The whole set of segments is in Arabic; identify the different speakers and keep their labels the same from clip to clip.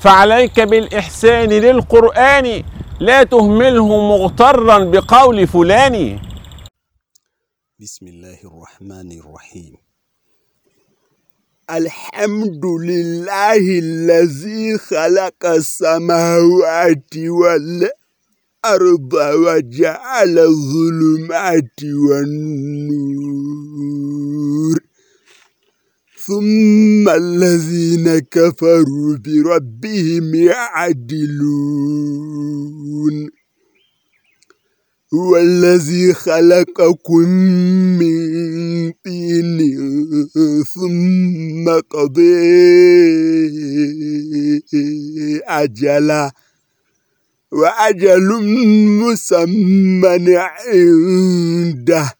Speaker 1: فعليك بالإحسان للقرآن لا تهمله مغترا بقول فلان.
Speaker 2: بسم الله الرحمن الرحيم.
Speaker 3: الحمد لله الذي خلق السماوات والأرض وجعل الظلمات والنور. ثم الذين كفروا بربهم يعدلون. هو الذي خلقكم من طين ثم قضي أجلا وأجل مسمى عنده.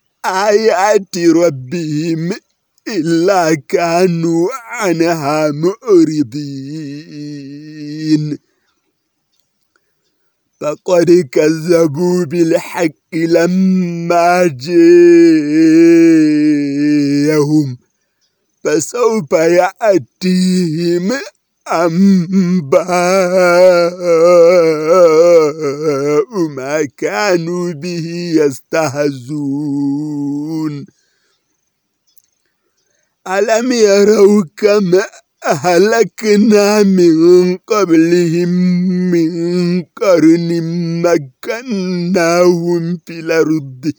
Speaker 3: آيات ربهم إلا كانوا عنها معرضين. فقد كذبوا بالحق لما جاءهم فسوف يأتيهم أنباء ما كانوا به يستهزون. ألم يروا كما أهلكنا من قبلهم من قرن مكناهم في الأرض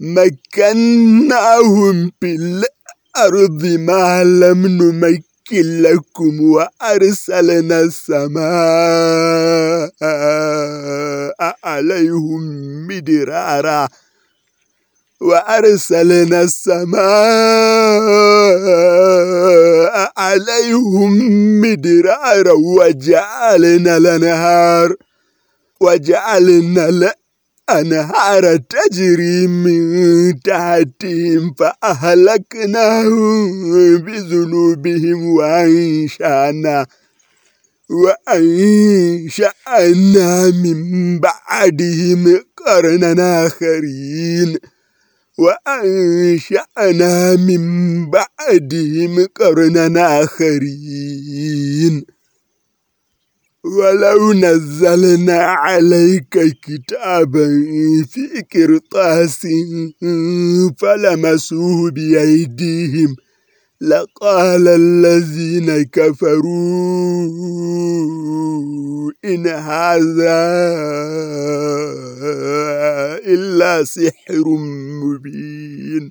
Speaker 3: مكناهم في الأرض ما لم نمكن لكم وأرسلنا السماء عليهم مدرارا. وأرسلنا السماء عليهم مدرارا. وجعلنا الأنهار وجعلنا الأنهار تجري من تحتهم فأهلكناهم بذنوبهم وأنشأنا وأنشأنا من بعدهم قرنا آخرين وأنشأنا من بعدهم قرنا آخرين ولو نزلنا عليك كتابا في قرطاس فلمسوه بأيديهم لقال الذين كفروا إن هذا إلا سحر مبين.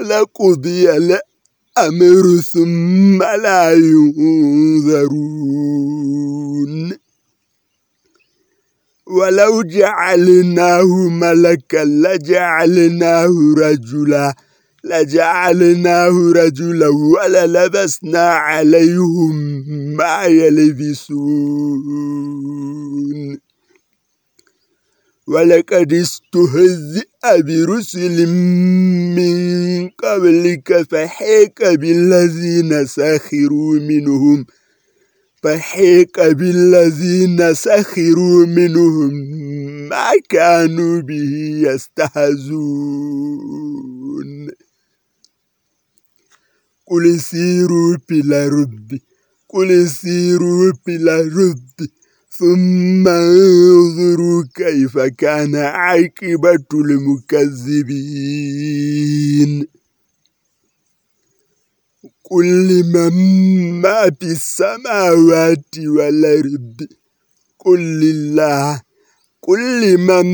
Speaker 3: لقضي الأمر ثم لا ينذرون ولو جعلناه ملكا لجعلناه رجلا لجعلناه رجلا وللبسنا عليهم ما يلبسون. ولقد استهزئ برسل من قبلك فحيك بالذين سخروا منهم. فحيك بالذين سخروا منهم ما كانوا به يستهزون. قل سيروا في الأرض قل سيروا في الأرض. ثم انظروا كيف كان عاقبة المكذبين. قل من ما في السماوات والأرض؟ قل لله. قل من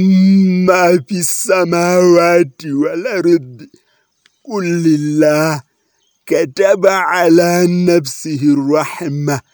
Speaker 3: ما في السماوات والأرض؟ قل لله. كتب على نفسه الرحمة.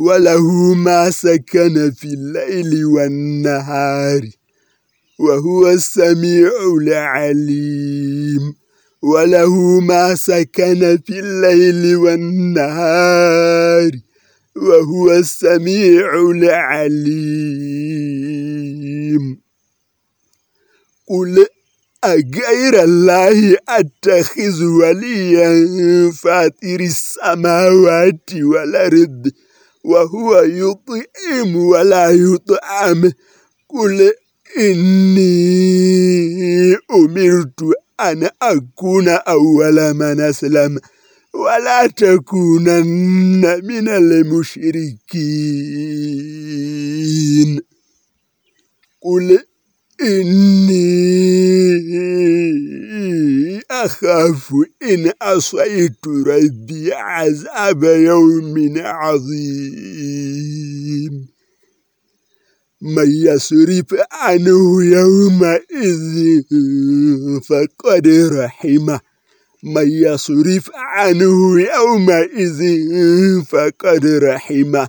Speaker 3: وله ما سكن في الليل والنهار وهو السميع العليم. وله ما سكن في الليل والنهار وهو السميع العليم. قل أغير الله أتخذ وليا فاتر السماوات والأرض وهو يطعم ولا يطعم. قل إني أمرت أن أكون أول من أسلم ولا تكونن من المشركين. قل إني أخاف إن أصيت ربي عذاب يوم عظيم. من يصرف عنه يومئذ فقد رحمه من يصرف عنه يومئذ فقد رحمه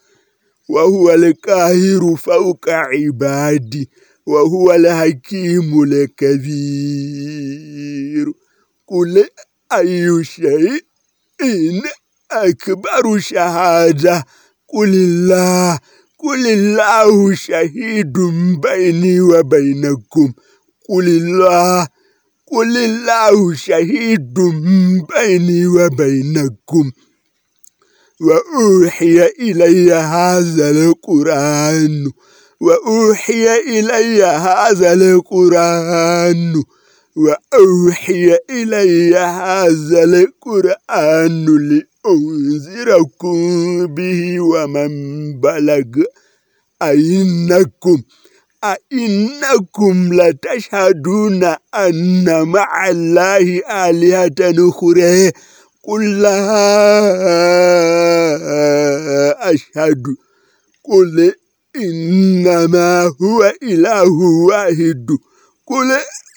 Speaker 3: وهو القاهر فوق عبادي وهو الحكيم الكبير. قل أي شيء إن أكبر شهادة؟ قل الله قل الله شهيد بيني وبينكم. قل الله قل الله شهيد بيني وبينكم. وأوحي إلي هذا القرآن. وأوحي إلي هذا القرآن. وأوحي إلي هذا القرآن لأنذركم به ومن بلغ. أئنكم أئنكم لتشهدون أن مع الله آلهة أخرى. قل لا أشهد. قل إنما هو إله واحد. قل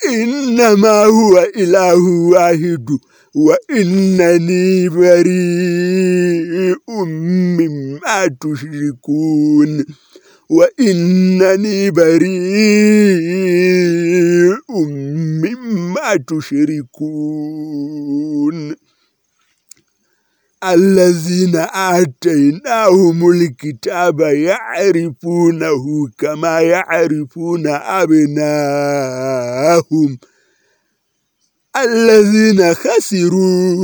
Speaker 3: إنما هو إله واحد. وإنني بريء مما تشركون. وإنني بريء مما تشركون. الذين آتيناهم الكتاب يعرفونه كما يعرفون أبناءهم. الذين خسروا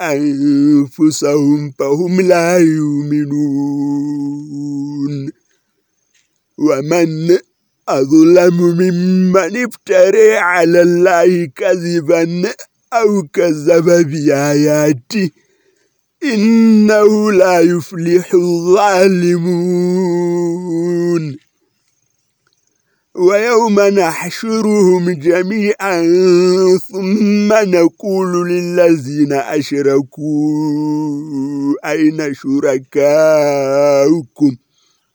Speaker 3: أنفسهم فهم لا يؤمنون. ومن أظلم ممن افتري على الله كذبا أو كذب بآياته إنه لا يفلح الظالمون. ويوم نحشرهم جميعا ثم نقول للذين أشركوا أين شركاؤكم؟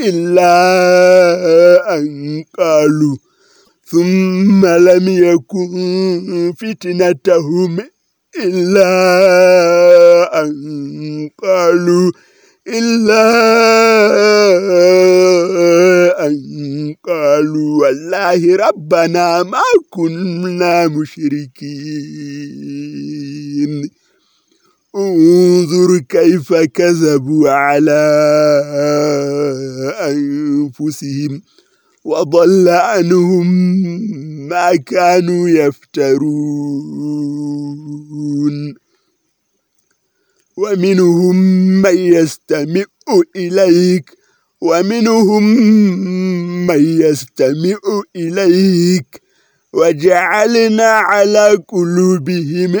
Speaker 3: إلا أن قالوا ثم لم يكن فتنتهم إلا أن قالوا إلا أن قالوا والله ربنا ما كنا مشركين. انظر كيف كذبوا على أنفسهم وضل عنهم ما كانوا يفترون. ومنهم من يستمع إليك ومنهم من يستمع إليك. وجعلنا على قلوبهم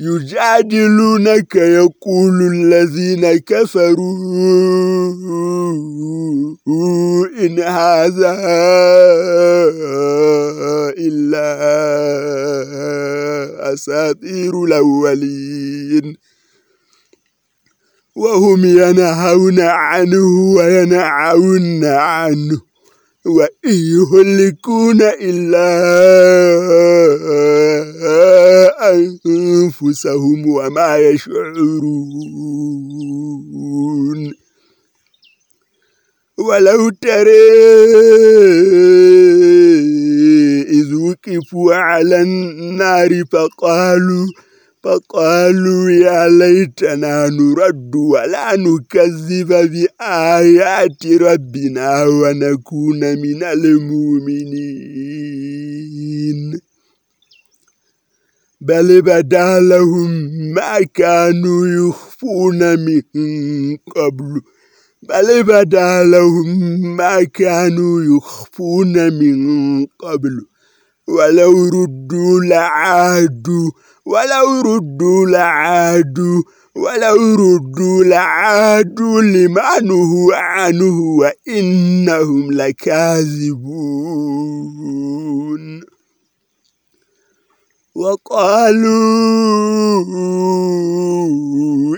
Speaker 3: يجادلونك يقول الذين كفروا إن هذا إلا أساطير الأولين. وهم ينهون عنه وينعون عنه. وإن يهلكون إلا أنفسهم وما يشعرون. ولو ترى إذ وقفوا على النار فقالوا فقالوا يا ليتنا نرد ولا نكذب بآيات ربنا ونكون من المؤمنين. بل بدا لهم ما كانوا يخفون من قبل. بل بدا لهم ما كانوا يخفون من قبل. ولو ردوا لعادوا ولو ردوا لعادوا ولو ردوا لعادوا لما نهوا عنه وإنهم لكاذبون. وقالوا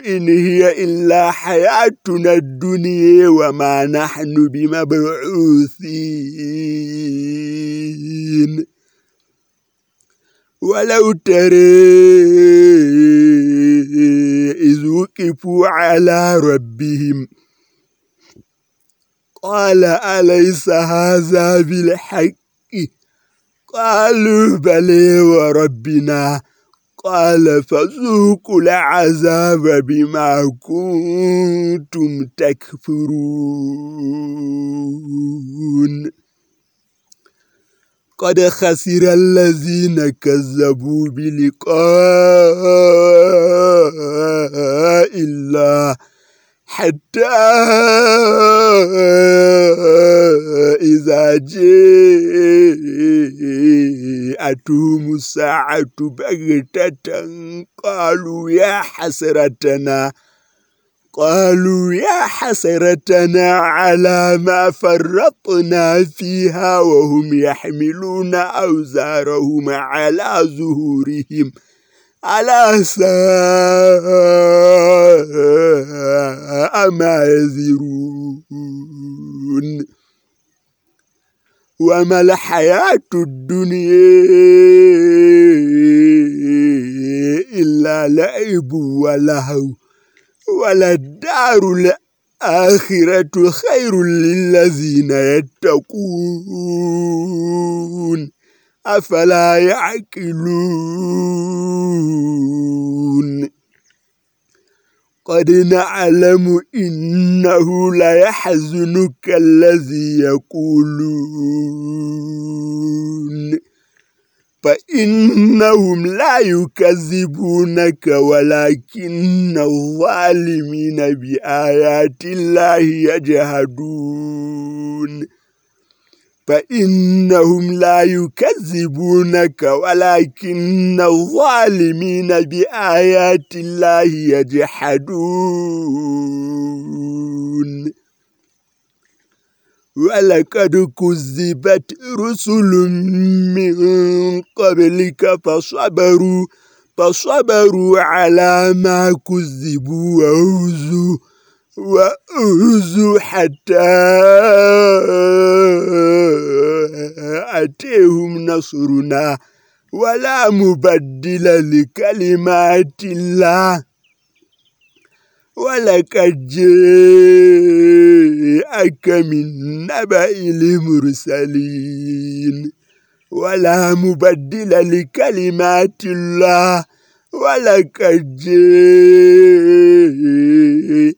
Speaker 3: إن هي إلا حياتنا الدنيا وما نحن بمبعوثين. ولو ترى إذ وقفوا على ربهم. قال أليس هذا بالحق؟ قالوا بلي وربنا. قال فذوقوا العذاب بما كنتم تكفرون. قد خسر الذين كذبوا بلقاء الله حتى إذا جاءتهم الساعة بغتة قالوا يا حسرتنا قالوا يا حسرتنا على ما فرطنا فيها وهم يحملون أوزارهم على ظهورهم. على ساء ما يزرون. وما الحياة الدنيا إلا لعب ولهو. وللدار الآخرة خير للذين يتقون. أفلا يعقلون. قد نعلم إنه ليحزنك الذي يقولون. فإنهم لا يكذبونك ولكن الظالمين بآيات الله يجهدون فإنهم لا يكذبونك ولكن الظالمين بآيات الله يجحدون. ولقد كذبت رسل من قبلك فصبروا فصبروا على ما كذبوا وأوزوا وأوزوا حتى أتيهم نصرنا. ولا مبدل لكلمات الله. ولقد جاءك من نبأ المرسلين. ولا مبدل لكلمات الله. ولقد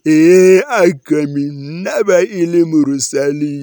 Speaker 3: جاءك من نبأ المرسلين.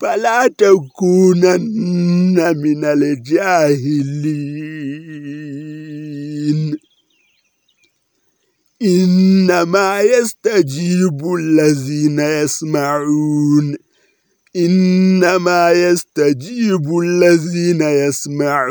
Speaker 3: فلا تكونن من الجاهلين. إنما يستجيب الذين يسمعون. إنما يستجيب الذين يسمعون.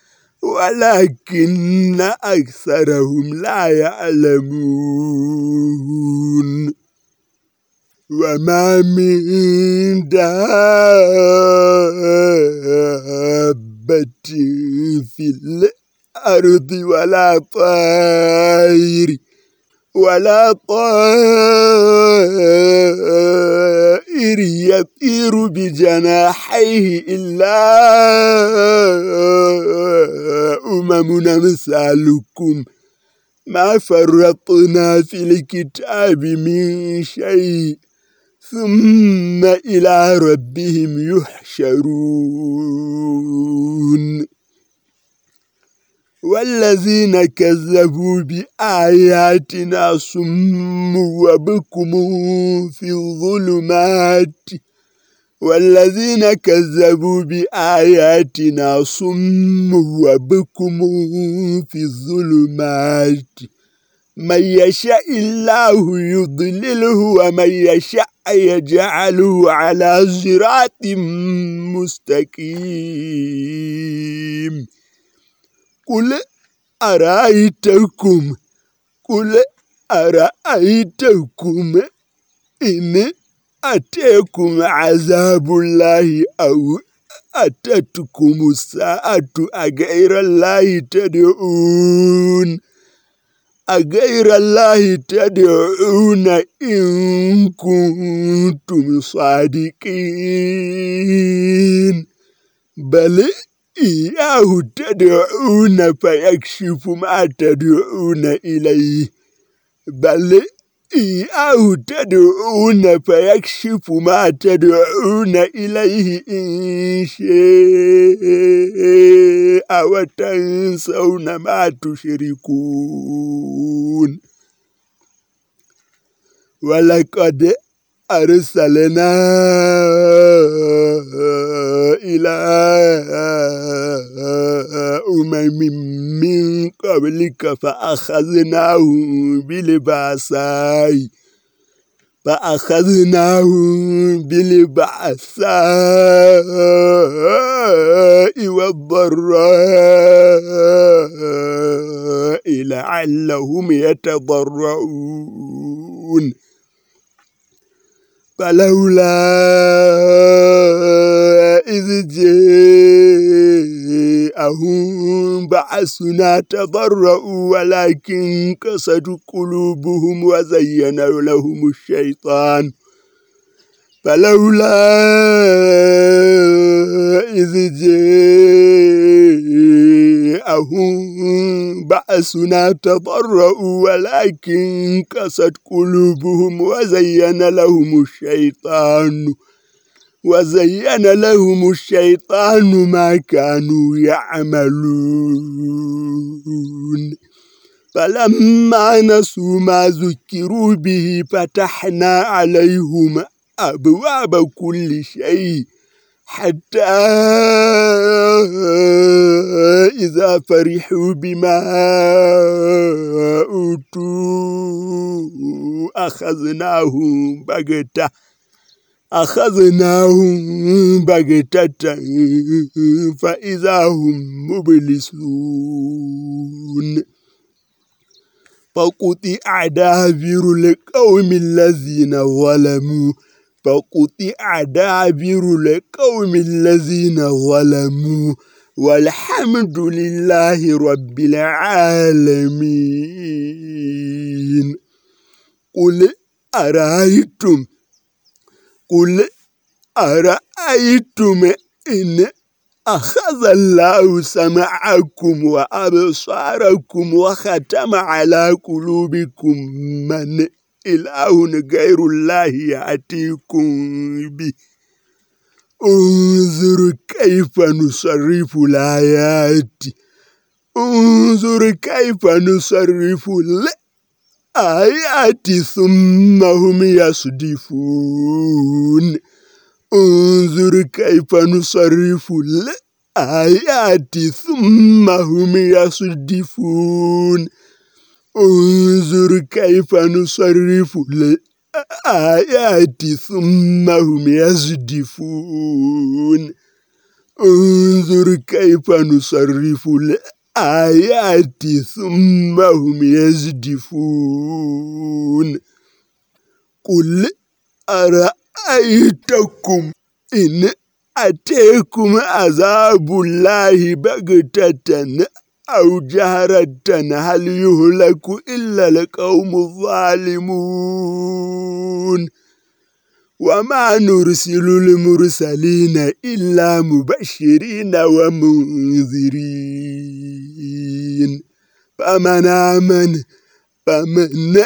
Speaker 3: ولكن أكثرهم لا يعلمون. وما من دابة في الأرض ولا طائر ولا طائر يطير بجناحيه إلا أمم أمثالكم ما فرطنا في الكتاب من شيء ثم إلى ربهم يحشرون. والذين كذبوا بآياتنا صم وبكم في الظلمات. والذين كذبوا بآياتنا صم وبكم في الظلمات. من يشاء الله يضلله ومن يشاء يجعله على صراط مستقيم. قل أرأيتكم قل أرأيتكم إن أتيكم عذاب الله أو أتتكم الساعة أغير الله تدعون أغير الله تدعون إن كنتم صادقين بل إياه تدعون فيكشف ما تدعون إليه بل إياه تدعون فيكشف ما تدعون إليه إن شاء وتنسون ما تشركون ولقد أرسلنا إلى أمم من قبلك فأخذناهم بالبأساء. فأخذناهم بالبعثاء والضراء لعلهم يتضرعون. فلولا إذ جاءهم بعثنا تضرؤوا ولكن كسد قلوبهم وزين لهم الشيطان. فلولا إذ جاءهم بأسنا تضرؤوا ولكن كست قلوبهم وزين لهم الشيطان وزين لهم الشيطان ما كانوا يعملون فلما نسوا ما ذكروا به فتحنا عليهم أبواب كل شيء حتى إذا فرحوا بما أوتوا أخذناهم بغتة أخذناهم بغتة. فإذا هم مبلسون. فقطع دابر القوم الذين ظلموا. فقطع دابر القوم الذين ظلموا والحمد لله رب العالمين. قل أرأيتم؟ قل أرأيتم إن أخذ الله سمعكم وأبصاركم وختم على قلوبكم من إله غير الله يأتيكم به انظر كيف نصرف الآيات انظر كيف نصرف الآيات ثم هم يصدفون انظر كيف نصرف الآيات ثم هم يصدفون انظر كيف نصرف الآيات ثم هم يصدفون انظر كيف نصرف الآيات ثم هم يصدفون قل أرأيتكم إن أتيكم عذاب الله بغتة أو جهرة هل يهلك إلا القوم الظالمون؟ وما نرسل المرسلين إلا مبشرين ومنذرين. فمن آمن فمن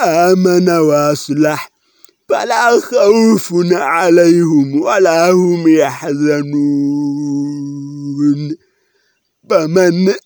Speaker 3: آمن وأصلح فلا خوف عليهم ولا هم يحزنون. فمن آمن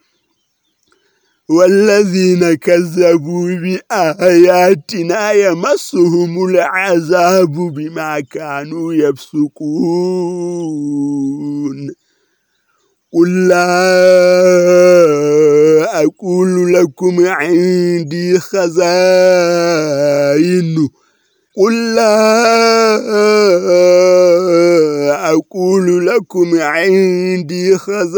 Speaker 3: والذين كذبوا بآياتنا يمسهم العذاب بما كانوا يفسقون. قل لا أقول لكم عندي خزائن قل لا أقول لكم عندي خزائن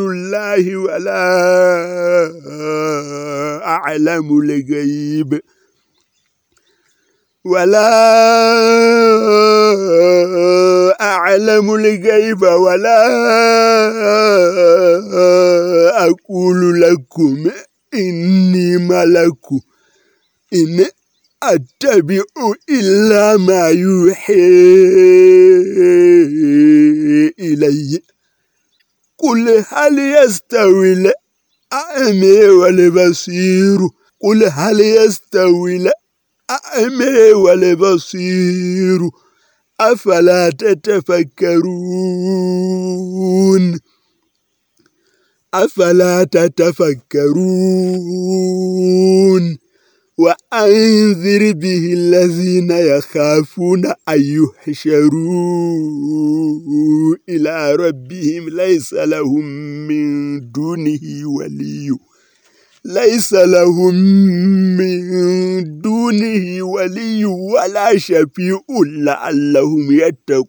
Speaker 3: الله ولا أعلم الغيب ولا أعلم الغيب ولا أقول لكم إني ملك إن أتبع إلا ما يوحي إلي. قل هل يستوي الأعمى والبصير؟ قل هل يستوي الأعمى والبصير؟ أفلا تتفكرون؟ أفلا تتفكرون؟ وأنذر به الذين يخافون أن يحشروا إلى ربهم. ليس لهم من دونه ولي. ليس لهم من دونه ولي ولا شفيع لعلهم يتقون.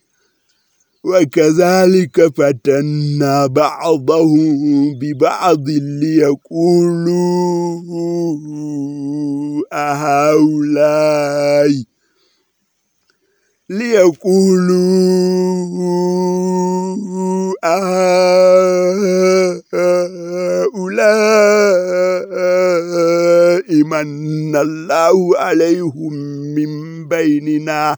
Speaker 3: وكذلك فتنا بعضهم ببعض ليقولوا أهؤلاء ليقولوا أهؤلاء من الله عليهم من بيننا.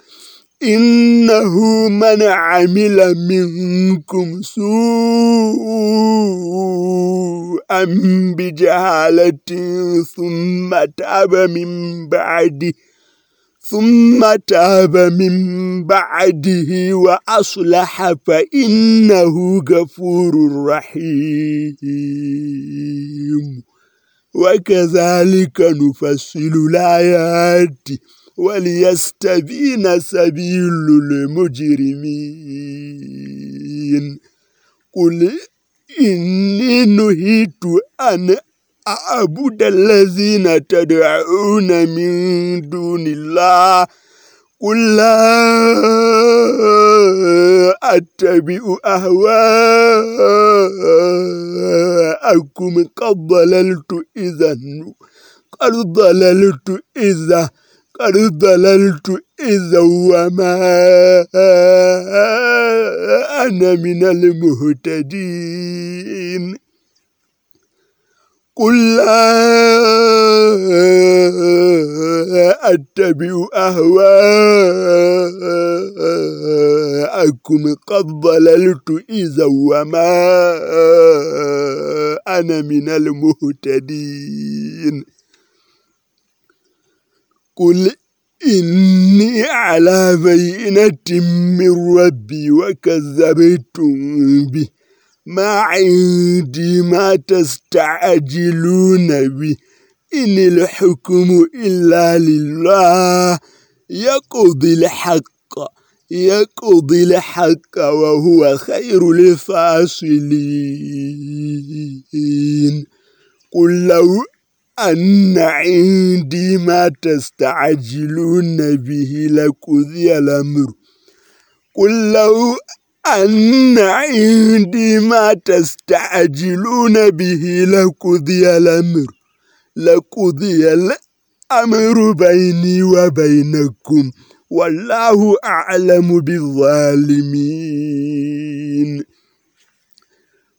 Speaker 3: إنه من عمل منكم سوءا بجهالة ثم تاب من بعده ثم تاب من بعده وأصلح فإنه غفور رحيم. وكذلك نفصل الآيات. وليستبين سبيل المجرمين. قل إني نهيت أن أعبد الذين تدعون من دون الله. قل لا أتبع أهواءكم. قد ضللت إذا قد ضللت إذا. قد ضللت إذا وما أنا من المهتدين. قل لا أتبع أهواءكم قد ضللت إذا وما أنا من المهتدين. قل إني على بينة من ربي وكذبتم به. ما عندي ما تستعجلون به. إن الحكم إلا لله. يقضي الحق يقضي الحق وهو خير الفاصلين. قل لو أن عندي ما تستعجلون به لقضي الأمر. قل لو أن عندي ما تستعجلون به لقضي الأمر. لقضي الأمر بيني وبينكم والله أعلم بالظالمين.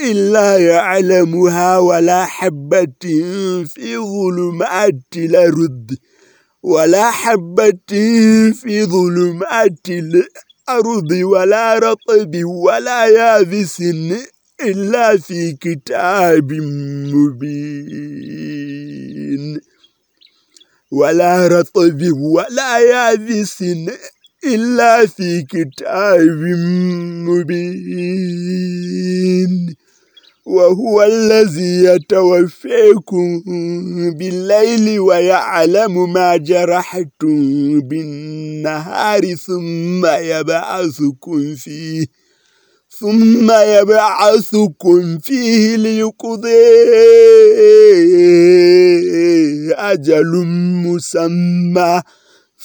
Speaker 3: إلا يعلمها ولا حبة في ظلمات الأرض ولا حبة في ظلمات الأرض ولا رطب ولا يابس إلا في كتاب مبين. ولا رطب ولا يابس إلا في كتاب مبين. وهو الذي يتوفيكم بالليل ويعلم ما جرحتم بالنهار ثم يبعثكم فيه ثم يبعثكم فيه ليقضي أجل مسمى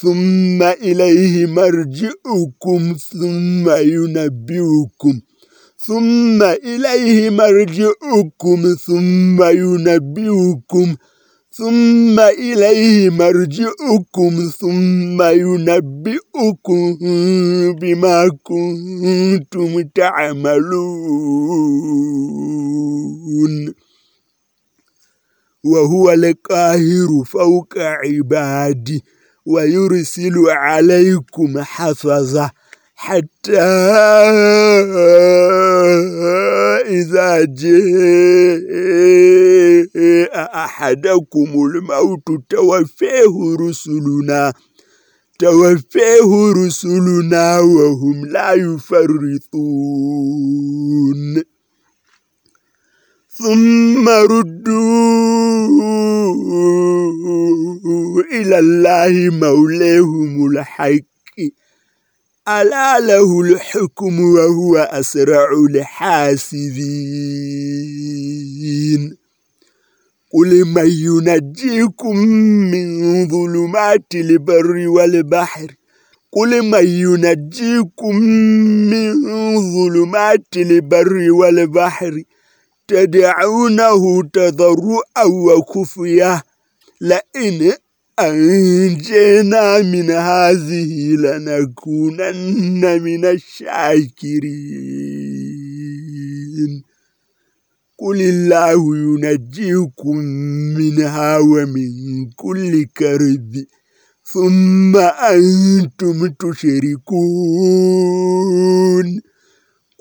Speaker 3: ثم إليه مرجعكم ثم ينبئكم. ثم إليه مرجعكم ثم ينبئكم ثم إليه مرجعكم ثم ينبئكم بما كنتم تعملون. وهو القاهر فوق عباده ويرسل عليكم حفظه. حتى إذا جاء أحدكم الموت توفيه رسلنا توفيه رسلنا وهم لا يفرطون. ثم ردوا إلى الله مولاهم الحق. ألا له الحكم وهو أسرع الحاسبين. قل من ينجيكم من ظلمات البر والبحر؟ قل من ينجيكم من ظلمات البر والبحر؟ تدعونه تضرعا وخفيا لئن أنجينا من هذه لنكونن من الشاكرين. قل الله ينجيكم منها ومن كل كرب ثم أنتم تشركون.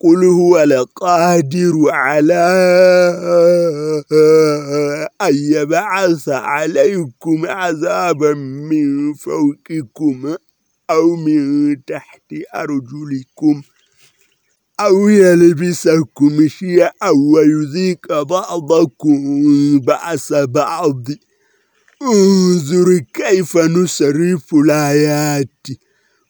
Speaker 3: قل هو القادر على أن يبعث عليكم عذابا من فوقكم أو من تحت أرجلكم أو يلبسكم شيئا ويذيق بعضكم بأس بعض. انظر كيف نصرف الآيات.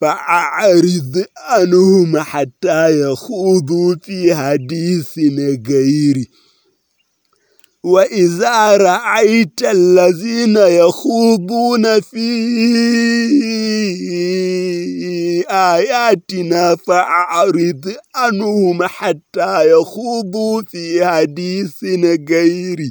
Speaker 3: فأعرض عنهم حتى يخوضوا في حديث غيره وَإِذَا رَأَيْتَ الَّذِينَ يَخُوضُونَ فِي آيَاتِنَا فَأَعْرِضْ عَنْهُمْ حَتَّى يَخُوضُوا في حديث غيره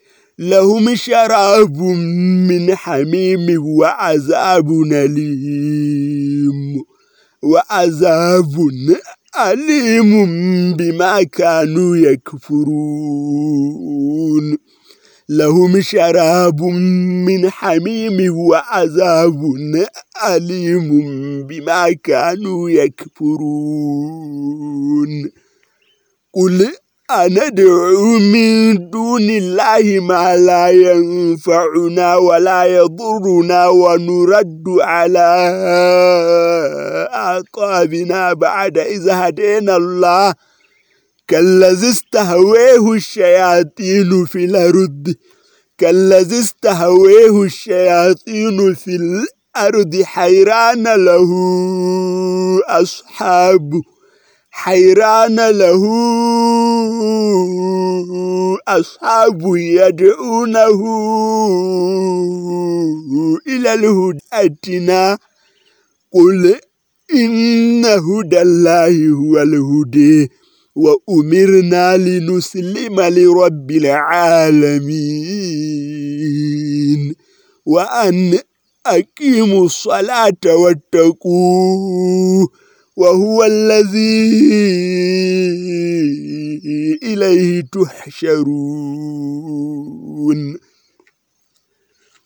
Speaker 3: لهم شراب من حميم وعذاب أليم. وعذاب أليم بما كانوا يكفرون. لهم شراب من حميم وعذاب أليم بما كانوا يكفرون. قل أندعو من دون الله ما لا ينفعنا ولا يضرنا ونرد على أعقابنا بعد إذا هدينا الله. كالذي استهويه الشياطين في الأرض. كالذي استهويه الشياطين في الأرض. حيران له أصحاب حيران له. أصحاب يدعونه إلى الهدى. قل إن هدى الله هو الهدى وأمرنا لنسلم لرب العالمين. وأن أقيموا الصلاة واتقوه. وهو الذي إليه تحشرون.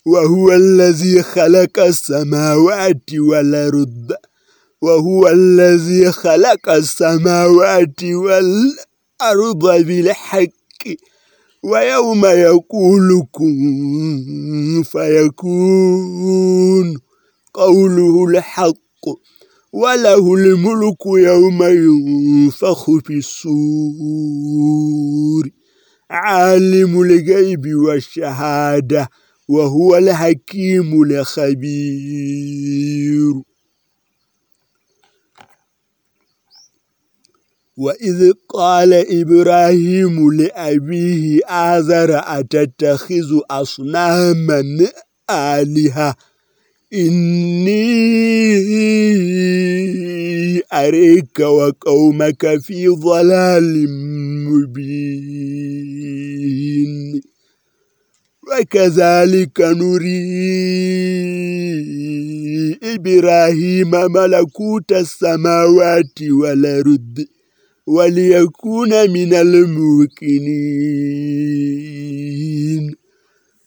Speaker 3: وهو الذي خلق السماوات والأرض. وهو الذي خلق السماوات والأرض بالحق. ويوم يقول كن فيكون قوله الحق. وله الملك يوم ينفخ في الصور. عالم الغيب والشهادة وهو الحكيم الخبير. وإذ قال إبراهيم لأبيه آذر أتتخذ أصناما آلهة؟ إني أريك وقومك في ضلال مبين. وكذلك نري إبراهيم ملكوت السماوات والأرض وليكون من الموقنين.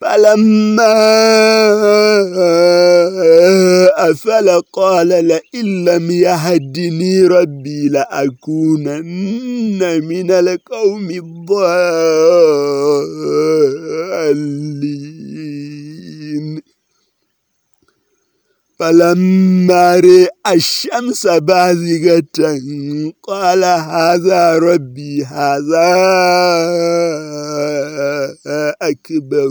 Speaker 3: فلما أفل قال لئن لم يهدني ربي لأكونن من القوم الضالين. فلما رأى الشمس بازغة قال هذا ربي هذا أكبر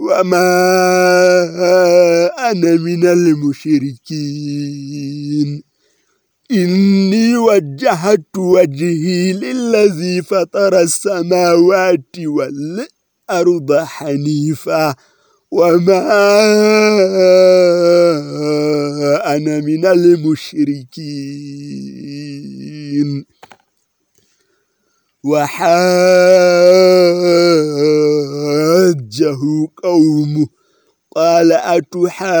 Speaker 3: وما أنا من المشركين إني وجهت وجهي للذي فطر السماوات والأرض حنيفة وما أنا من المشركين وحاجه قومه قال أتحاجوني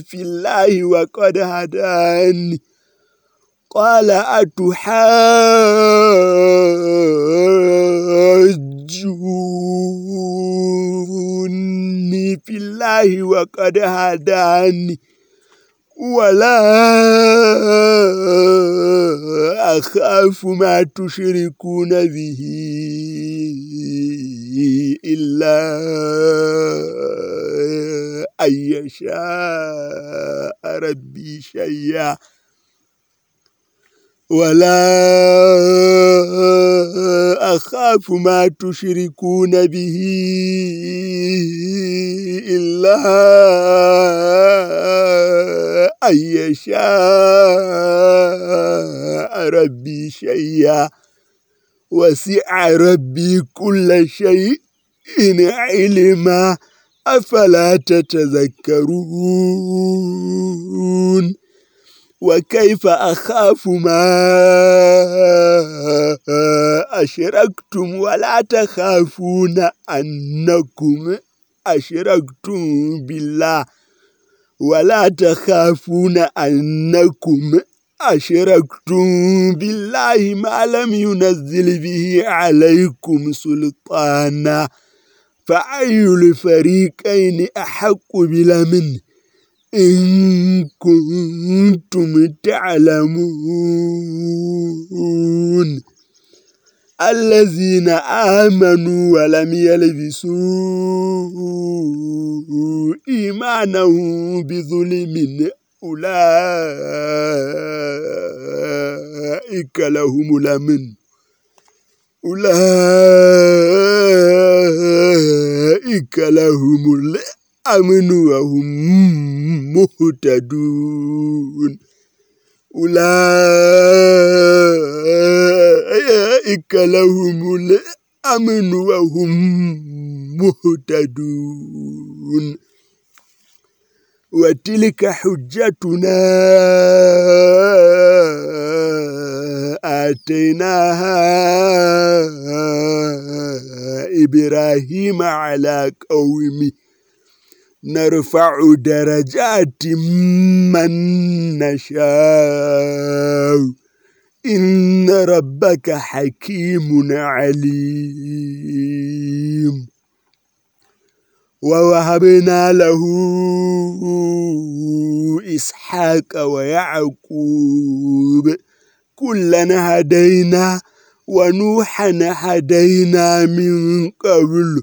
Speaker 3: في الله وقد هداني؟ قال أتحاجوني في الله وقد هداني. ولا أخاف ما تشركون به إلا أن يشاء ربي شيئا. ولا أخاف ما تشركون به إلا أن يشاء ربي شيئا. وسع ربي كل شيء علما. أفلا تتذكرون؟ وكيف أخاف ما أشركتم؟ ولا تخافون أنكم أشركتم بالله. ولا تخافون أنكم أشركتم بالله ما لم ينزل به عليكم سلطانا. فأي الفريقين أحق بلمن إن كنتم تعلمون. الذين آمنوا ولم يلبسوا إيمانهم بظلم أولئك لهم الأمن أولئك لهم الأمن وهم مهتدون أولئك لهم الأمن وهم مهتدون. وتلك حجتنا آتيناها إبراهيم على قومه. نرفع درجات من نشاء. إن ربك حكيم عليم. ووهبنا له إسحاق ويعقوب. كلنا هدينا ونوحا هدينا من قبل.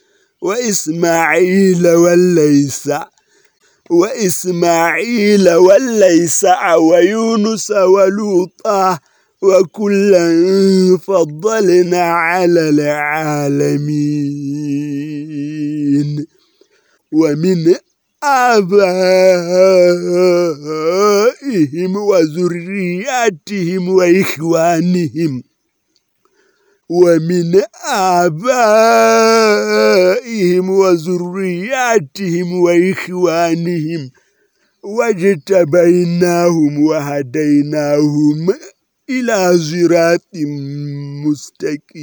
Speaker 3: وإسماعيل والليس وإسماعيل والليس ويونس ولوطا وكلا فضلنا على العالمين. ومن آبائهم وذرياتهم وإخوانهم ومن آبائهم وذرياتهم وإخوانهم واجتبيناهم وهديناهم إلى صراط مستقيم.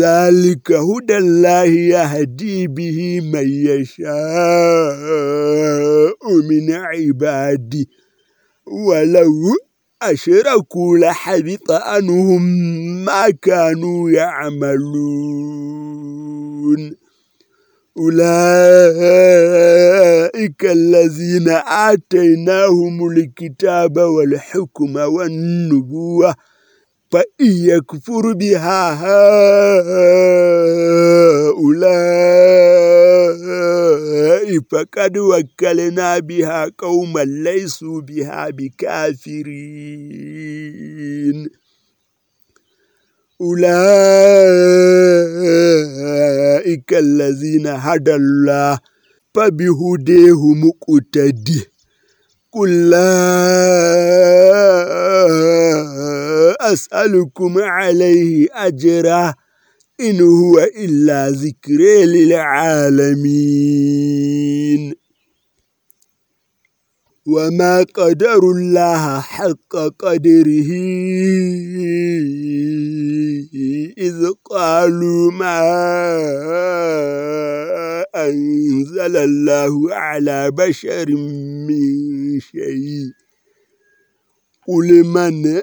Speaker 3: ذلك هدى الله يهدي به من يشاء من عباده. ولو أشركوا لحبط عنهم ما كانوا يعملون. أولئك الذين آتيناهم الكتاب والحكم والنبوة فإن يكفر بها هؤلاء فقد وكلنا بها قوما ليسوا بها بكافرين أولئك الذين هدى الله فبهديه مقتدي قل لا أسألكم عليه أجرا إن هو إلا ذكر للعالمين. وما قدر الله حق قدره إذ قالوا ما أنزل الله على بشر من شيء قل من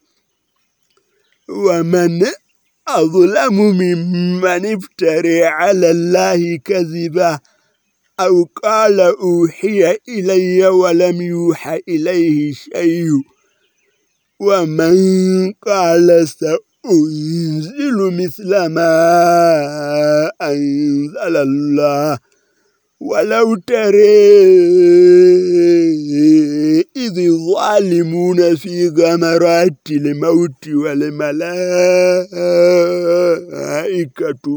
Speaker 3: ومن أظلم ممن افتري على الله كذبا أو قال أوحي إلي ولم يوحى إليه شيء ومن قال سأنزل مثل ما أنزل الله ولو ترى إذ الظالمون في غمرات الموت والملائكة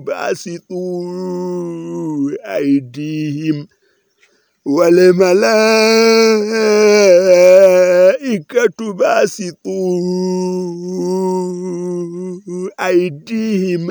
Speaker 3: باسطوا أيديهم والملائكة باسطوا أيديهم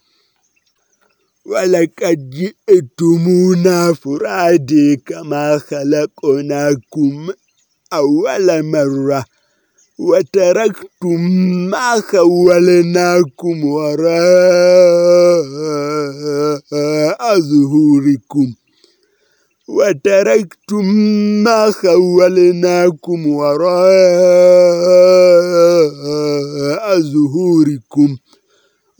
Speaker 3: ولقد جئتمونا فرادي كما خلقناكم أول مرة وتركتم ما خولناكم وراء ظهوركم وتركتم ما خولناكم وراء ظهوركم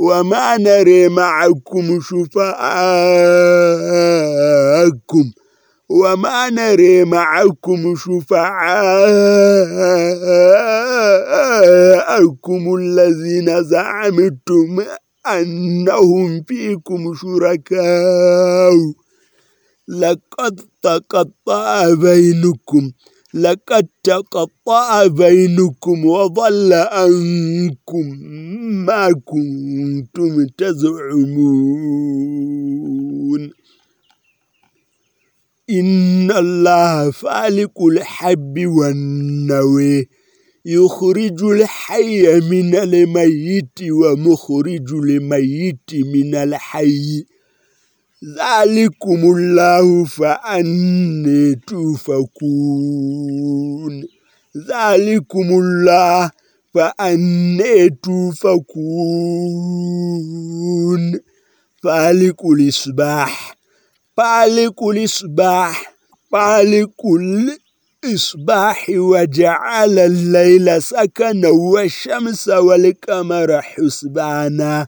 Speaker 3: وما نري معكم شفاءكم وما نري معكم شفعاءكم الذين زعمتم أنهم فيكم شركاء. لقد تقطع بينكم. لقد تقطع بينكم وضل عنكم ما كنتم تزعمون. إن الله فالق الحب والنوي يخرج الحي من الميت ومخرج الميت من الحي. ذلكم الله فأني توفكون. ذلكم الله فأني توفكون. فالق الإصباح فالق الإصباح فالق الإصباح وجعل الليل سكنا والشمس والقمر حسبانا.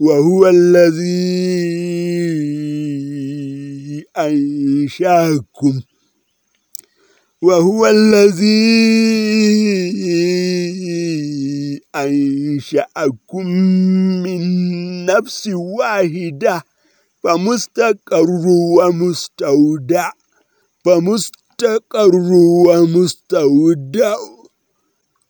Speaker 3: وهو الذي أنشأكم وهو الذي أنشأكم من نفس واحدة فمستقر ومستودع فمستقر ومستودع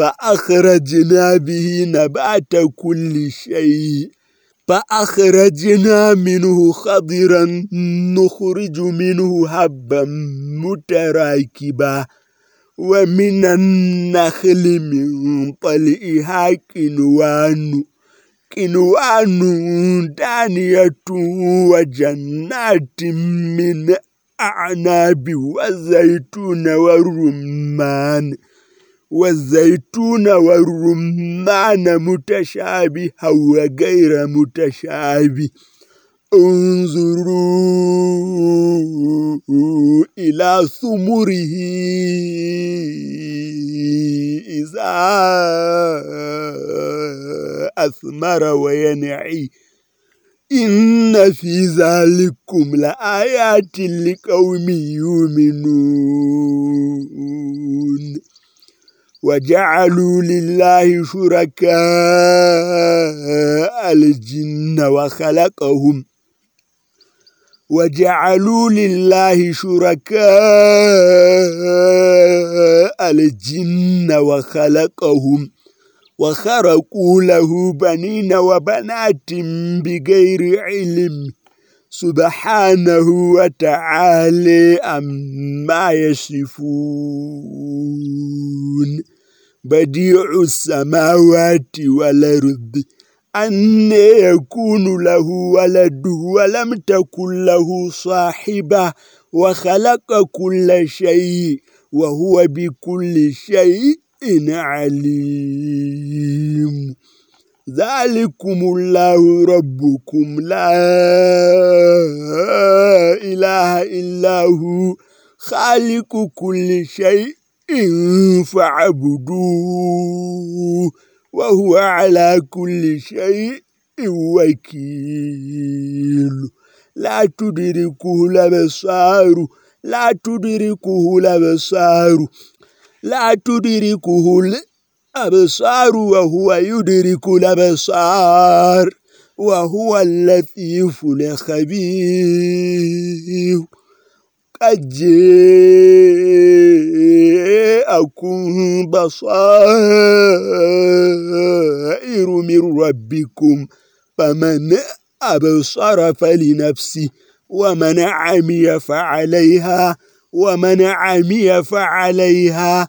Speaker 3: فأخرجنا به نبات كل شيء. فأخرجنا منه خضرا نخرج منه هبا متراكبا. ومن النخل من طلئها كنوان كنوان دانية وجنات من أعناب والزيتون والرمان والزيتون والرمان متشابها وغير متشابه انظروا إلى ثمره إذا أثمر وينعي إن في ذلكم لآيات لقوم يؤمنون وجعلوا لله شركاء الجن وخلقهم. وجعلوا لله شركاء الجن وخلقهم. وخرقوا له بنين وبنات بغير علم. سبحانه وتعالى أما يصفون. بديع السماوات والأرض أن يكون له ولد ولم تكن له صاحبة وخلق كل شيء وهو بكل شيء عليم. ذلكم الله ربكم. لا إله إلا هو. خالق كل شيء فاعبدوه وهو على كل شيء وكيل. لا تدركه الأبصار. لا تدركه الأبصار. لا تدركه الابصار وهو يدرك الأبصار وهو اللطيف الخبير. قد جاءكم بصائر من ربكم فمن أبصر فلنفسه ومن عمي فعليها ومن عمي فعليها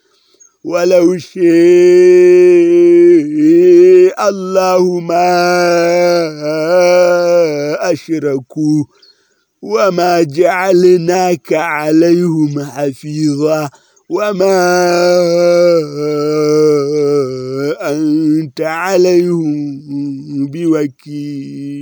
Speaker 3: ولو شاء الله ما أشركوا وما جعلناك عليهم حفيظا وما أنت عليهم بوكيل.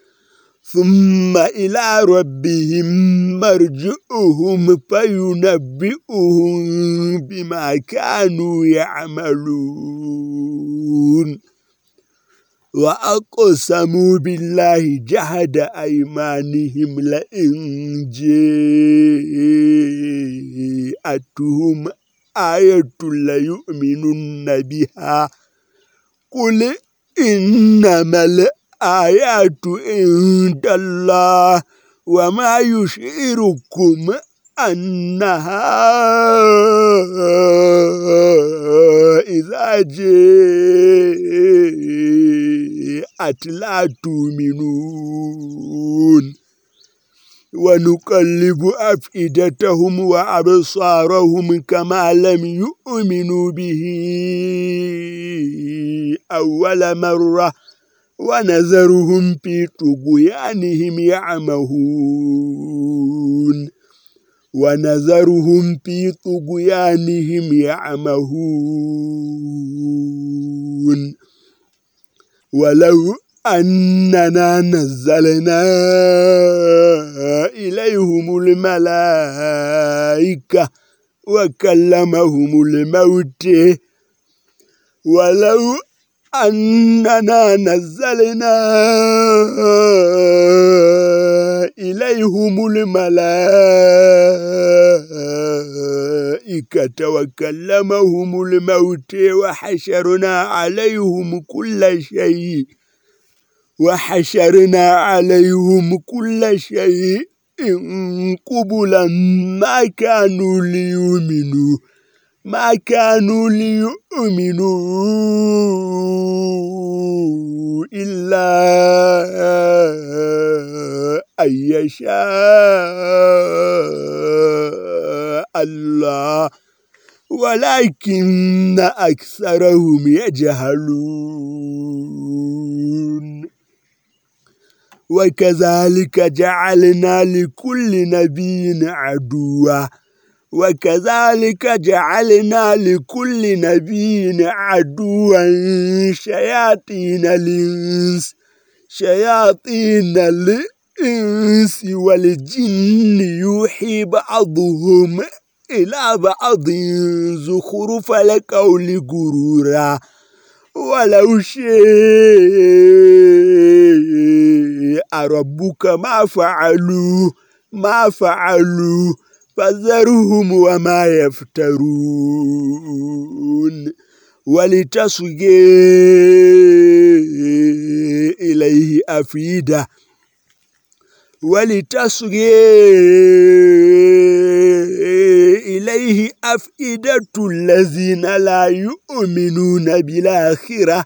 Speaker 3: ثم إلى ربهم مرجعهم فينبئهم بما كانوا يعملون. وأقسموا بالله جهد أيمانهم لئن جاءتهم آية ليؤمنن بها. قل إنما الآيات عند الله وما يشعركم أنها إذا جاءت لا تؤمنون. ونقلب أفئدتهم وأبصارهم كما لم يؤمنوا به أول مرة. ونذرهم في طغيانهم يعمهون. ونذرهم في طغيانهم يعمهون. ولو أننا نزلنا إليهم الملائكة وكلمهم الموت. ولو أننا نزلنا إليهم الملائكة وكلمهم الموت وحشرنا عليهم كل شيء. وحشرنا عليهم كل شيء. قبلا ما كانوا ليؤمنوا. ما كانوا ليؤمنوا إلا أن يشاء الله ولكن أكثرهم يجهلون. وكذلك جعلنا لكل نبي عدوا وكذلك جعلنا لكل نبي عدوا شياطين الإنس شياطين الإنس والجن يوحي بعضهم إلى بعض زخرف القول غرورا. ولو شيء ربك ما فعلوا ما فعلوا فذرهم وما يفترون ولتصغي إليه أفئدة ولتصغي إليه أفئدة الذين لا يؤمنون بالآخرة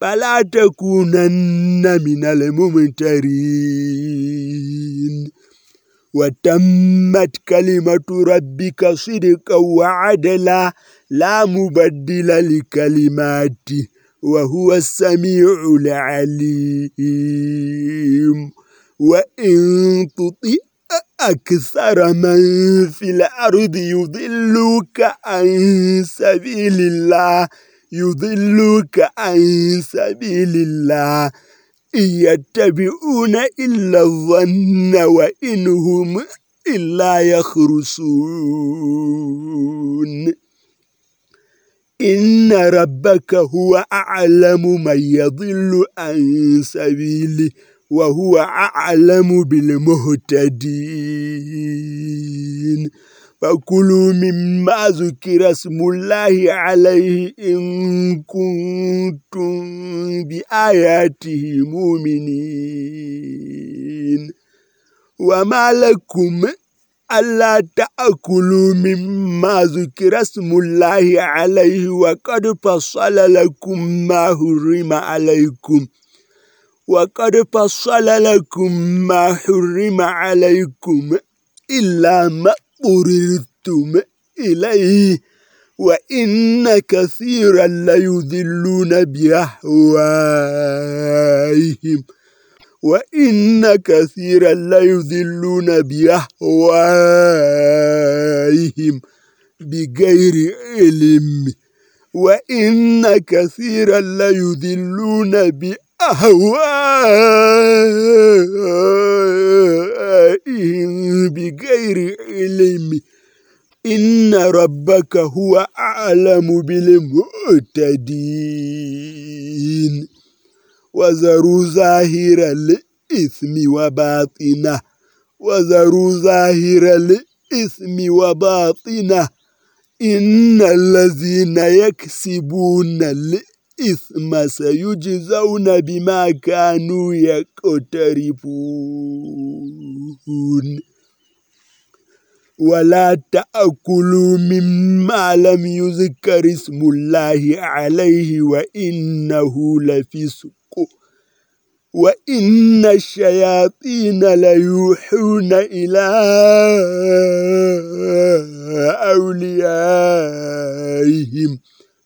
Speaker 3: فلا تكونن من الممترين. وتمت كلمة ربك صدقا وعدلا لا مبدل لكلماته وهو السميع العليم. وإن تطيع أكثر من في الأرض يضلوك عن سبيل الله. يضلوك عن سبيل الله يتبعون إلا الظن وإنهم إلا يخرسون إن ربك هو أعلم من يضل عن سبيله وهو أعلم بالمهتدين. فكلوا مما ذكر اسم الله عليه إن كنتم بآياته مؤمنين. وما لكم ألا تأكلوا مما ذكر اسم الله عليه وقد فصل لكم ما حرم عليكم. وقد فصل لكم ما حرم عليكم إلا ما اضطررتم إليه وإن كثيرا ليذلون بأهوائهم. وإن كثيرا ليذلون بأهوائهم بغير علم. وإن كثيرا ليذلون بأهوائهم بغير علم. إن ربك هو أعلم بالمعتدين وذروا ظاهر الإثم وباطنه. وذروا ظاهر الإثم وباطنه. إن الذين يكسبون الإثم سيجزون بما كانوا يقترفون. ولا تأكلوا مما لم يذكر اسم الله عليه وإنه لفسق. وإن الشياطين ليوحون إلى أوليائهم.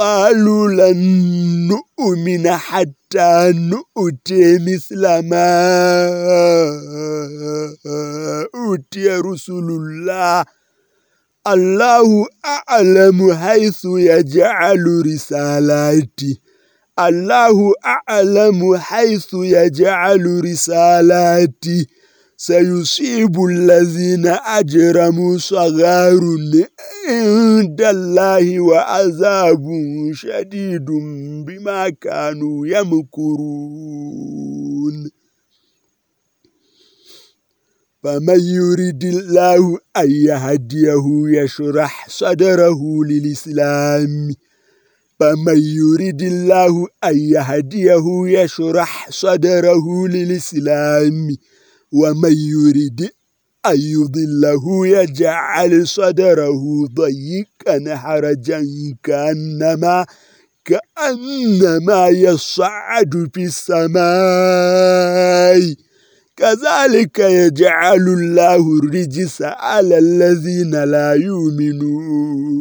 Speaker 3: قالوا لن نؤمن حتى نؤتي مثل ما أوتي رسل الله. الله أعلم حيث يجعل رسالاته. الله أعلم حيث يجعل رسالاته. سيصيب الذين أجرموا صغار عند الله وعذاب شديد بما كانوا يمكرون. فمن يريد الله أن يهديه يشرح صدره للإسلام. فمن يريد الله أن يهديه يشرح صدره للإسلام. ومن يريد أن يضله يجعل صدره ضيقا حرجا كأنما كأنما يصعد في السماء. كذلك يجعل الله الرجس على الذين لا يؤمنون.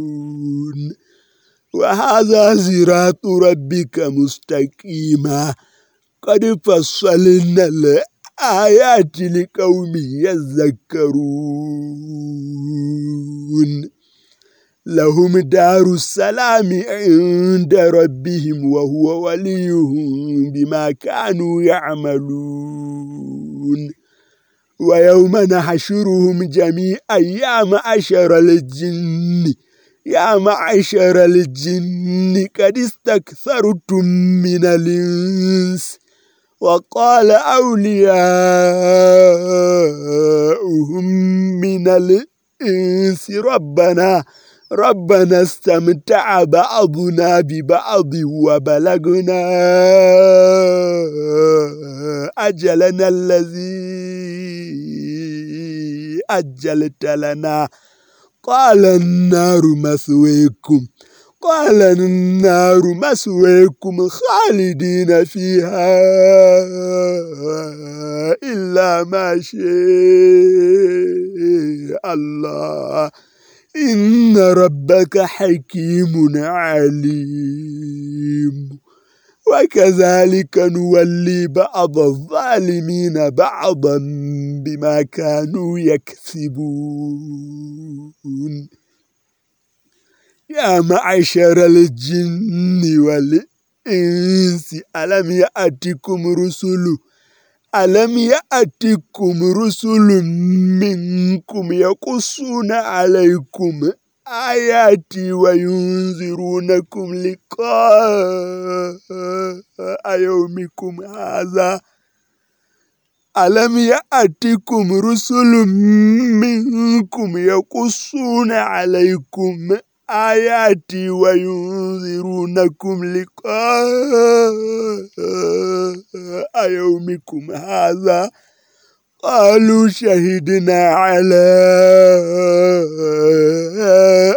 Speaker 3: وهذا زراط ربك مستقيما. قد فصلنا لقوم يذكرون. لهم دار السلام عند ربهم وهو وليهم بما كانوا يعملون. ويوم نحشرهم جميعا يا معشر الجن يا معشر الجن قد استكثرتم من الإنس. وقال أولياؤهم من الإنس ربنا ربنا استمتع بعضنا ببعض وبلغنا أجلنا الذي أجلت لنا. قال النار مثويكم. قال النار مسويكم خالدين فيها إلا ما شاء الله. إن ربك حكيم عليم. وكذلك نولي بعض الظالمين بعضا بما كانوا يكسبون. يا معشر الجن والإنس ألم يأتكم رسل ألم يأتكم رسل منكم يقصون عليكم آياتي وينذرونكم لقاء يومكم هذا ألم يأتكم رسل منكم يقصون عليكم آياتي وينذرونكم لقاء يومكم هذا قالوا شهدنا على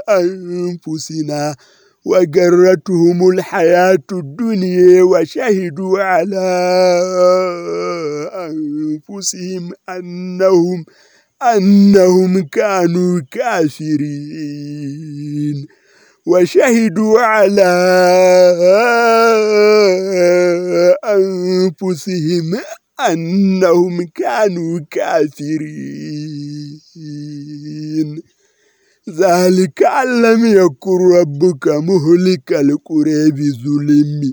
Speaker 3: أنفسنا وجرتهم الحياة الدنيا وشهدوا على أنفسهم أنهم أنهم كانوا كافرين وشهدوا على أنفسهم أنهم كانوا كافرين. ذلك أن لم يكن ربك مهلك القرى بظلم.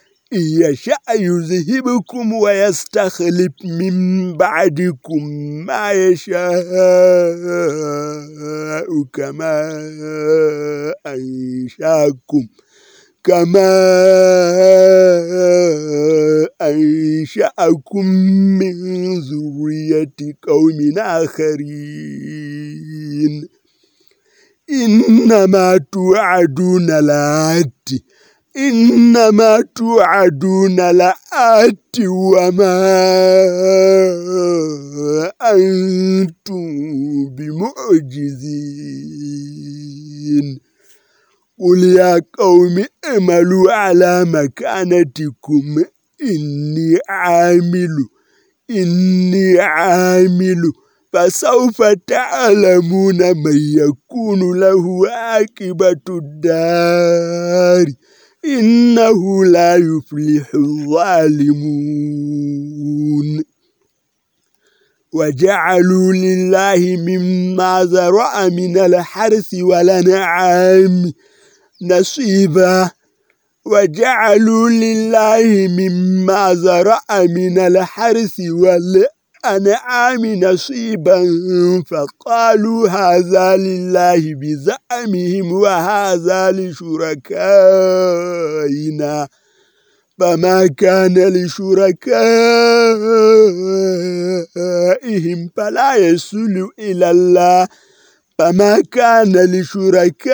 Speaker 3: يشاء يذهبكم ويستخلف من بعدكم ما يشاء كما أنشأكم. كما أنشأكم من ذرية قوم آخرين. إنما توعدون لآت إنما توعدون لآت وما أنتم بمعجزين قل يا قوم اعملوا على مكانتكم إني عامل إني عامل فسوف تعلمون من يكون له عاقبة الدار إنه لا يفلح الظالمون. وجعلوا لله مما ذرأ من الحرث والنعام نصيبا. وجعلوا لله مما ذرأ من الحرث والأنعام نصيبا فقالوا هذا لله بزعمهم وهذا لشركائنا. فما كان لشركائهم فلا يسل إلى الله. فما كان لشركائهم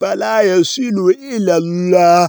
Speaker 3: فلا يصل إلى الله.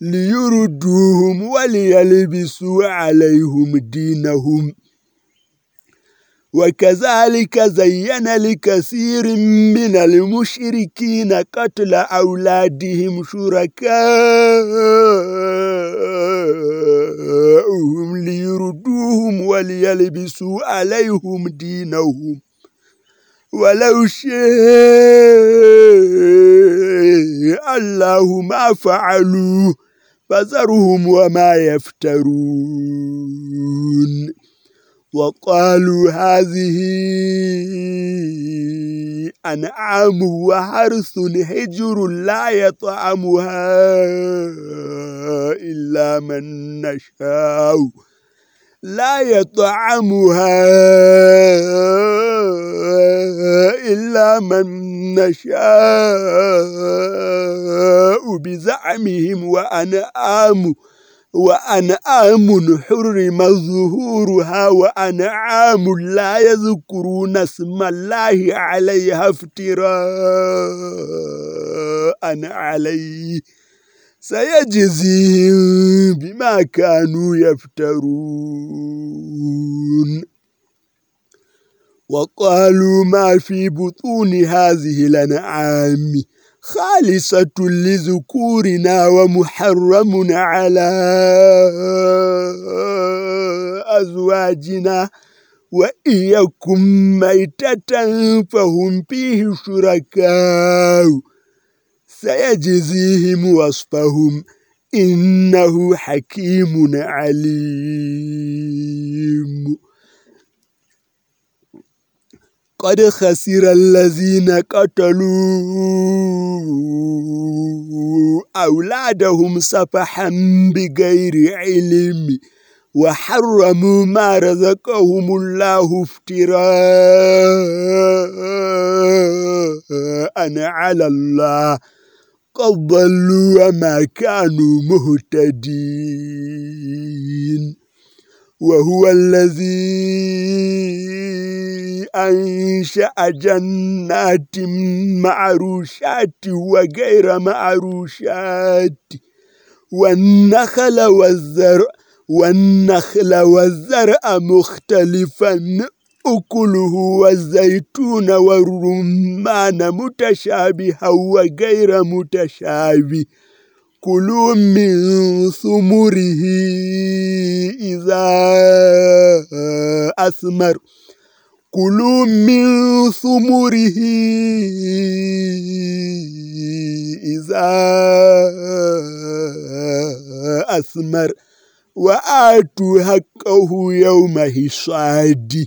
Speaker 3: ليردوهم وليلبسوا عليهم دينهم. وكذلك زين لكثير من المشركين قتل أولادهم شركاؤهم ليردوهم وليلبسوا عليهم دينهم. ولو شاء الله ما فعلوا فذرهم وما يفترون. وقالوا هذه أنعام وحرث هجر لا يطعمها إلا من نشاء. لا يطعمها إلا من نشاء بزعمهم وأنا آمُ وأنعام حرم ظهورها وأنعام لا يذكرون اسم الله عليها افتراء عليه. سيجزيهم بما كانوا يفترون. وقالوا ما في بطون هذه الأنعام خالصة لذكورنا ومحرم على أزواجنا. وإيكم ميتة فهم فيه شركاء. سيجزيهم وصفهم. إنه حكيم عليم. قد خسر الذين قتلوا أولادهم سفحا بغير علم وحرموا ما رزقهم الله افتراء على الله. ضلوا وما كانوا مهتدين. وهو الذي أنشأ جنات معروشات وغير معروشات. والنخل والزرع والنخل والزرع مختلفا. أكله والزيتون والرمان متشابها وغير متشابه كلوا من ثمره إذا أثمر كلوا من ثمره إذا أثمر وآتوا حقه يوم حصاد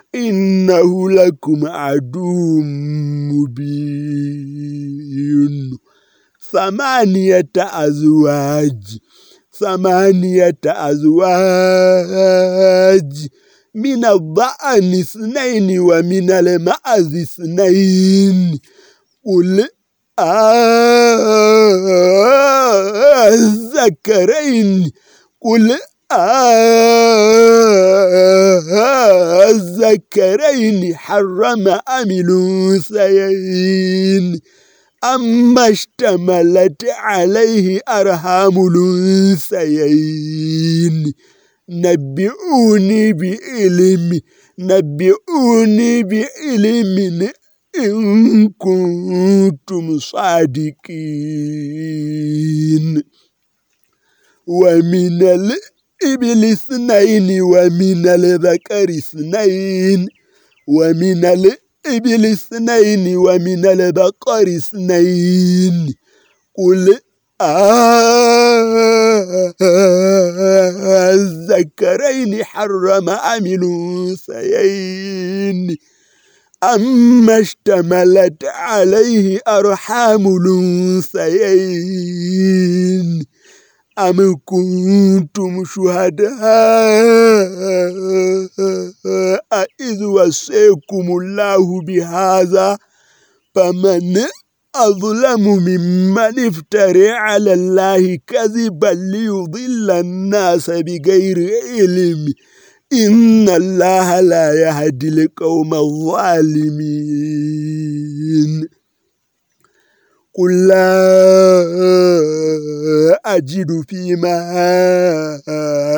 Speaker 3: إنه لكم عدو مبين ثمانية أزواج ثمانية أزواج من الضأن اثنين ومن المأذ اثنين قل الذكرين قل الذكرين حرم أم الأنثيين؟ أما اشتملت عليه أرهام الأنثيين. نبئوني بعلم نبئوني بعلم إن كنتم صادقين. ومن الإبل اثنين ومن الذكر اثنين ومن الإبل اثنين ومن البقر اثنين قل الذكرين حرم أم الأنثيين؟ أما اشتملت عليه أرحام الأنثيين. أم كنتم شهداء إذ وسيكم الله بهذا فمن أظلم ممن افترى على الله كذبا ليضل الناس بغير علم. إن الله لا يهدي القوم الظالمين. قل لا أجد فيما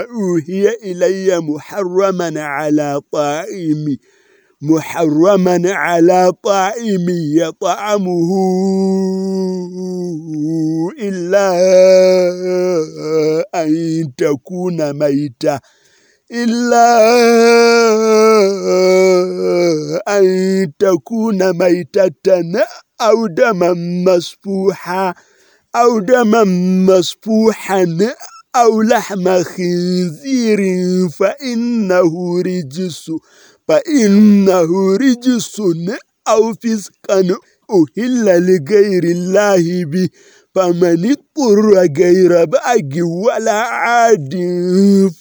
Speaker 3: أوهي إلي محرما على طائم محرما على طائم يطعمه إلا أن تكون ميتة إلا أن تكون ميتة. أو دما مسفوحا أو دما مسفوحا أو لحم خنزير فإنه رجس فإنه رجس أو فسقا أهل لغير الله به فمن اضطر غير باغ ولا عاد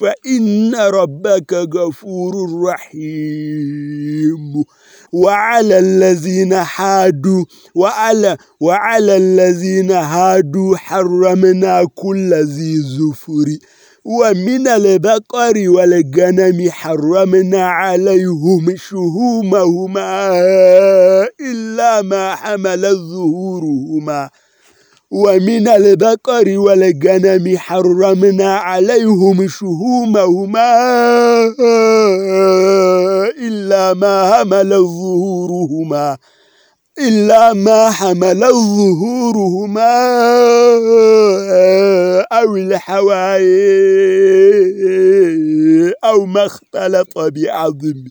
Speaker 3: فإن ربك غفور رحيم. وعلى الذين حادوا وعلى وعلى الذين هادوا حرمنا كل ذي زفر ومن البقر والغنم حرمنا عليهم شهومهما إلا ما حمل ظهورهما ومن البقر والغنم حرمنا عليهم شهومهما إلا ما حمل ظهورهما إلا ما حمل ظهورهما أو الحواي أو ما اختلط بعظم.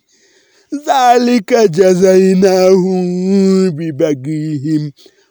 Speaker 3: ذلك جزيناهم ببغيهم.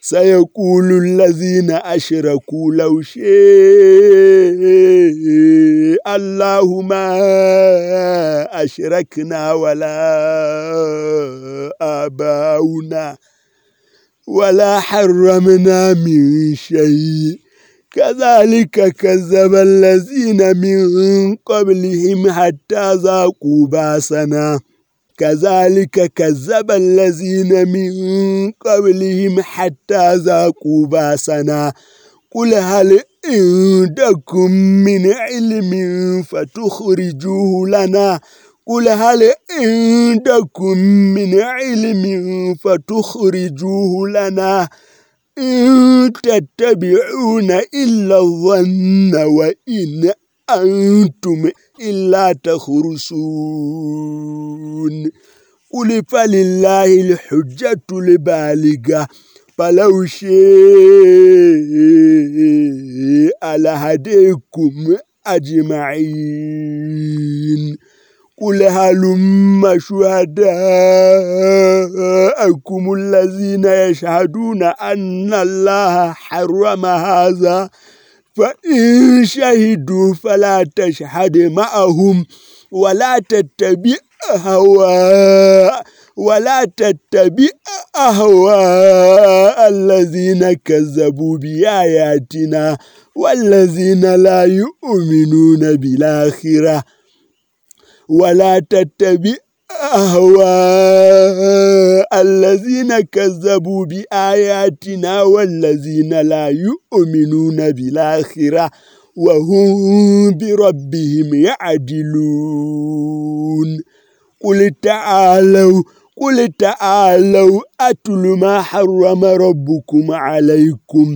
Speaker 3: سيقول الذين أشركوا لو شاء الله ما أشركنا ولا آباؤنا ولا حرمنا من شيء كذلك كذب الذين من قبلهم حتى ذاقوا باسنا كذلك كذب الذين من قبلهم حتى ذاقوا باسنا. قل هل عندكم من علم فتخرجوه لنا؟ قل هل عندكم من علم فتخرجوه لنا؟ إن تتبعون إلا الظن وإن أنتم إلا تخرسون. قل فلله الحجة البالغة فلو شاء لهديكم أجمعين. قل هلم شهداءكم الذين يشهدون أن الله حرم هذا فإن شهدوا فلا تشهد معهم ولا تتبع أهواء ولا تتبع أهواء الذين كذبوا بآياتنا والذين لا يؤمنون بالآخرة ولا تتبع أهواء الذين كذبوا بآياتنا والذين لا يؤمنون بالآخرة وهم بربهم يعدلون. قل تعالوا قل تعالوا أتل ما حرم ربكم عليكم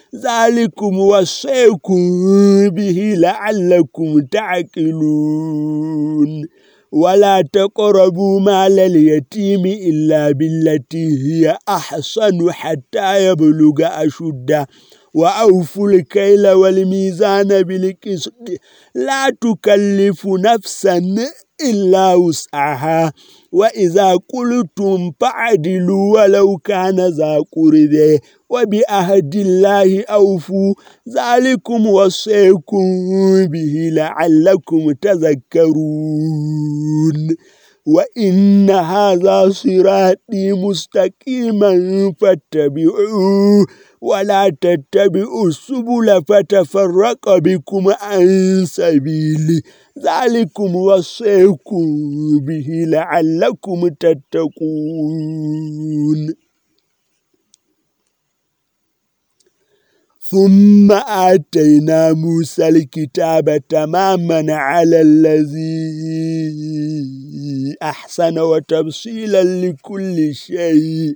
Speaker 3: ذلكم وصيكم به لعلكم تعقلون. ولا تقربوا مال اليتيم إلا بالتي هي أحسن حتى يبلغ أشده. وأوفوا الكيل والميزان بالقسط. لا تكلف نفسا إلا وسعها. وإذا قلتم فعدلوا ولو كان ذا قربه وبأهد الله أوفوا. ذلكم وصيكم به لعلكم تذكرون. وإن هذا صراطي مستقيما فاتبعوه. ولا تتبعوا السبل فتفرق بكم عن سبيله ذلكم وصيكم به لعلكم تتقون. ثم آتينا موسى الكتاب تماما على الذي أحسن وتفصيلا لكل شيء.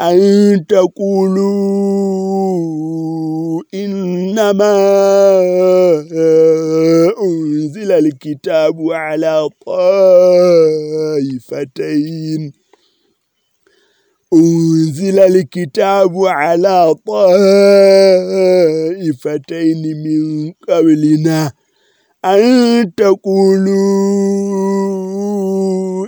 Speaker 3: أن تقولوا إنما أنزل الكتاب على طائفتين. أنزل الكتاب على طائفتين من قبلنا. أن تقولوا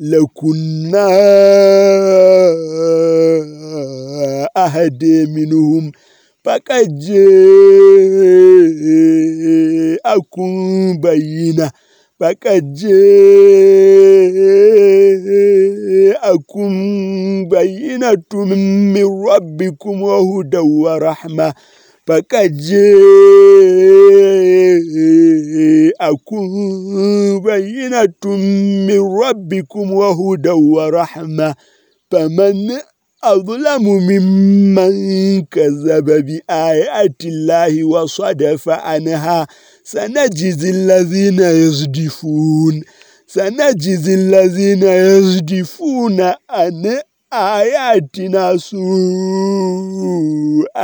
Speaker 3: لكنا أهدي منهم فقد جاءكم بينه فقد جاءكم بينة من ربكم وهدى ورحمة فقد جاءكم بينة من ربكم وهدى ورحمة فمن أظلم ممن كذب بآيات الله وصدف عنها سنجزي الذين يصدفون سنجزي الذين يصدفون عن آياتنا سوء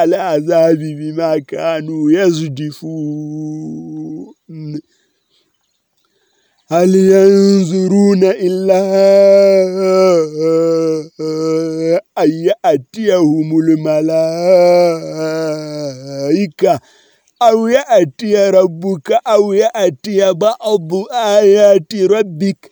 Speaker 3: العذاب بما كانوا يصدفون هل ينظرون إلا أن يأتيهم الملائكة أو يأتي ربك أو يأتي بعض آيات ربك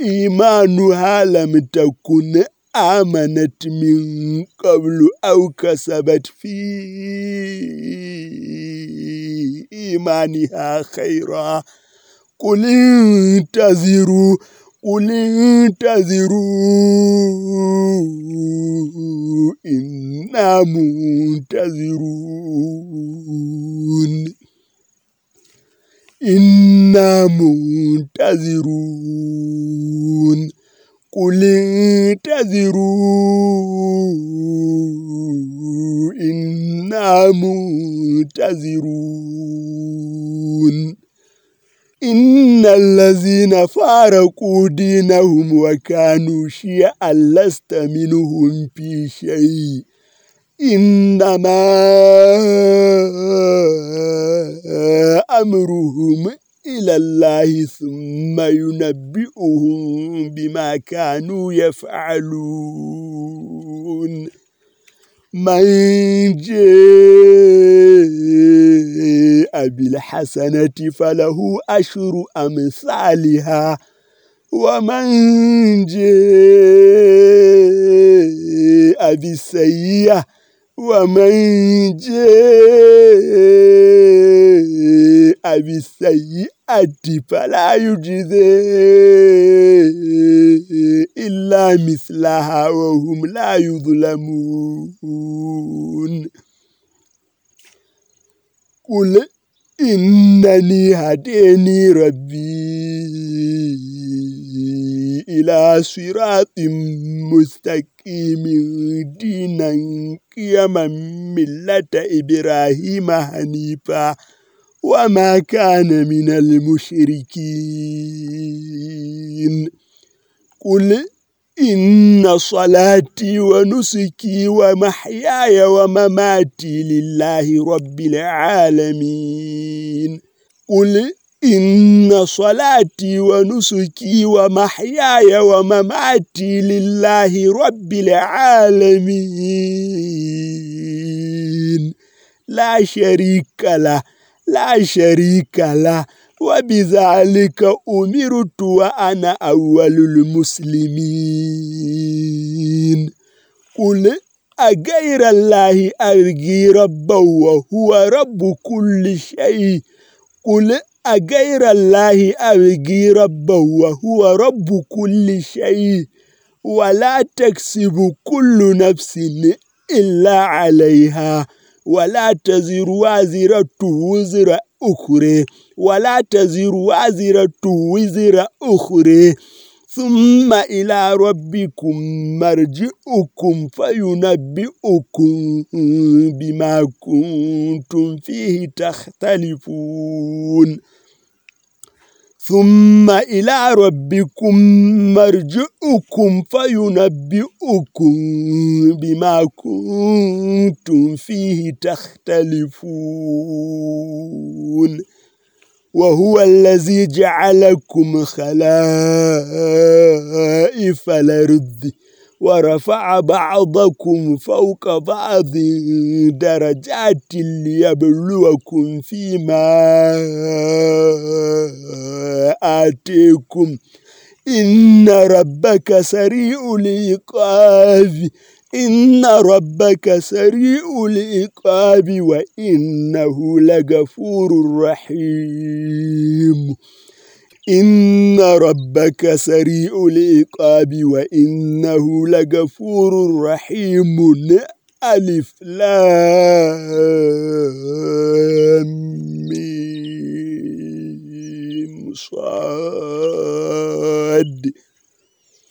Speaker 3: إيمانها لم تكن آمنت من قبل أو كسبت في إيمانها خيرا قل انتظروا قل انتظروا إنا منتظرون إنا منتظرون قل انتظروا إنا منتظرون إن الذين فارقوا دينهم وكانوا شيعا لست منهم في شيء إنما أمرهم إلى الله ثم ينبئهم بما كانوا يفعلون. من جاء بالحسنة فله أشر أمثالها ومن جاء بالسيئة ومن جاء بالسيئة فلا يجزي إلا مثلها وهم لا يظلمون قل إنني هديني ربي إلى صراط مستقيم دينا قيما ملة إبراهيم حنيفا وما كان من المشركين. قل إن صلاتي ونسكي ومحياي ومماتي لله رب العالمين. قل إن صلاتي ونسكي ومحياي ومماتي لله رب العالمين. لا شريك له لا شريك له. وبذلك أمرت وأنا أول المسلمين قل أغير الله أرجي ربا وهو رب كل شيء قل أغير الله أرجي ربا وهو رب كل شيء ولا تكسب كل نفس إلا عليها ولا تزر وازرة وزر أخرى ولا تزر وازرة وزر أخرى. ثم إلى ربكم مرجعكم فينبئكم بما كنتم فيه تختلفون. ثم إلى ربكم مرجعكم فينبئكم بما كنتم فيه تختلفون. وهو الذي جعلكم خلائف الأرض ورفع بعضكم فوق بعض درجات ليبلوكم فيما آتيكم. إن ربك سريع العقاب. إن ربك سريع العقاب وإنه لغفور رحيم. إن ربك سريع العقاب وإنه لغفور رحيم. ألف لام ميم صاد.